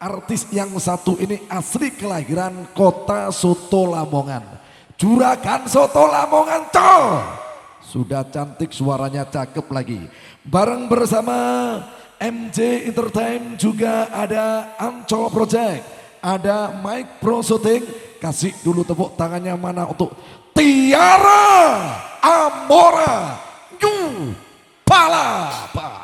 Artis yang satu ini asli kelahiran kota Soto Lamongan. Juragan Soto Lamongan, col. Sudah cantik suaranya cakep lagi. Bareng bersama MJ Entertain juga ada Ancol Project. Ada Mike Pro Shooting. Kasih dulu tepuk tangannya mana untuk Tiara Amora New Palapa.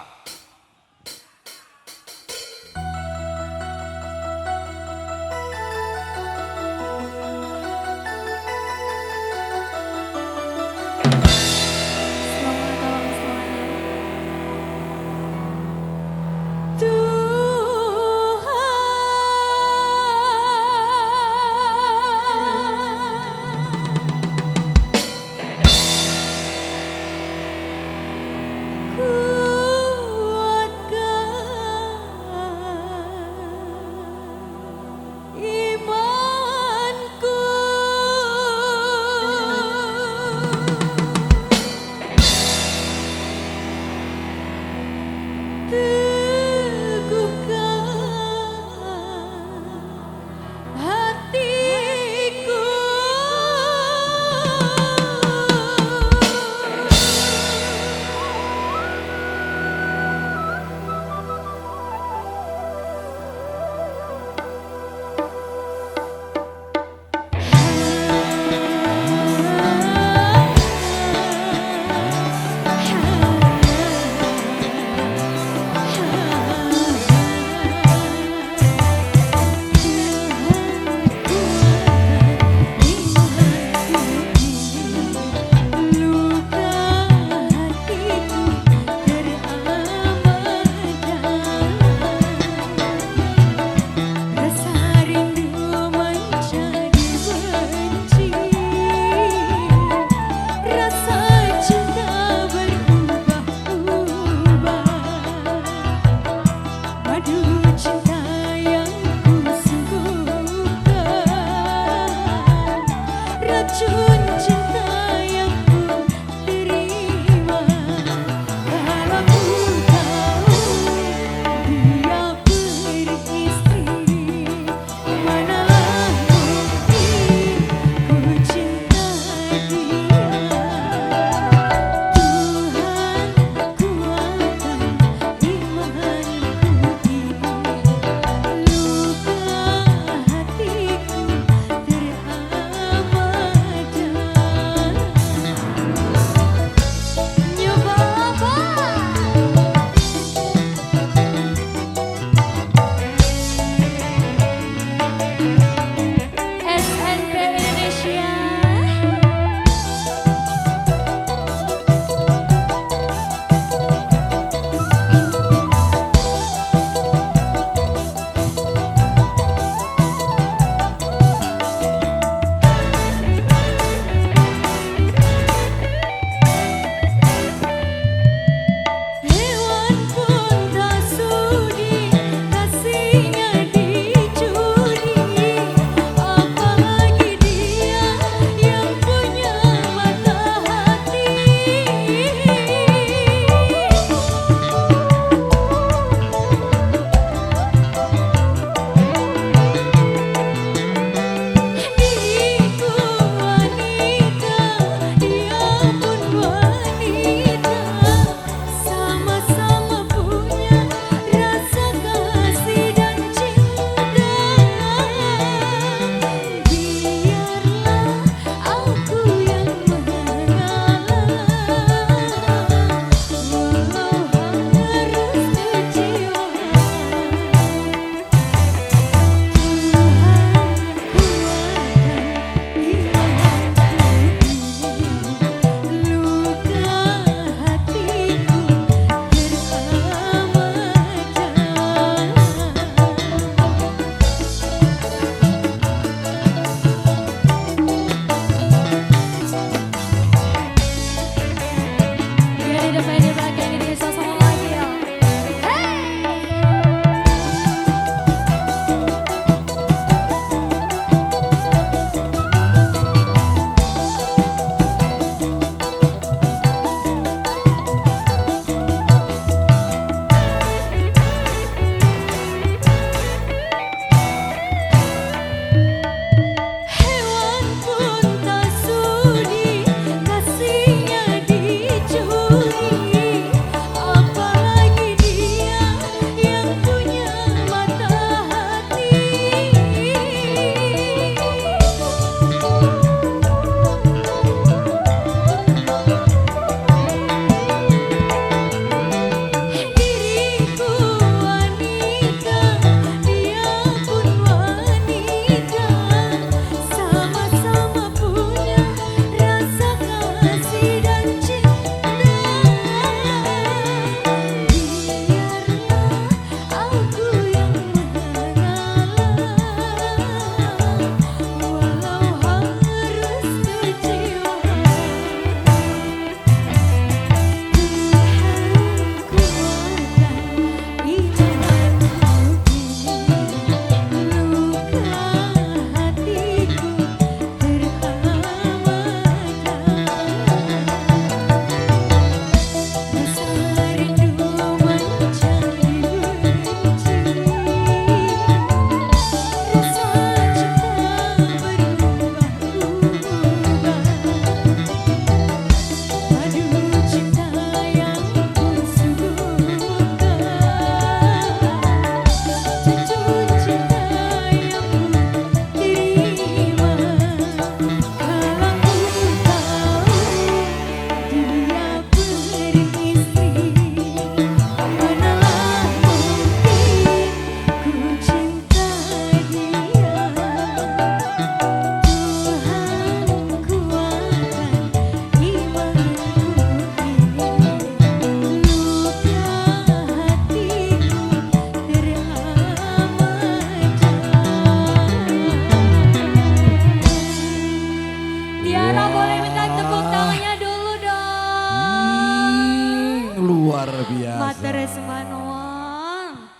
Luar biasa. Matere Semanoang.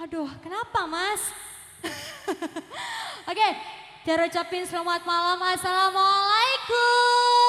Aduh, kenapa mas? Oke, Tiara ucapin selamat malam. Assalamualaikum.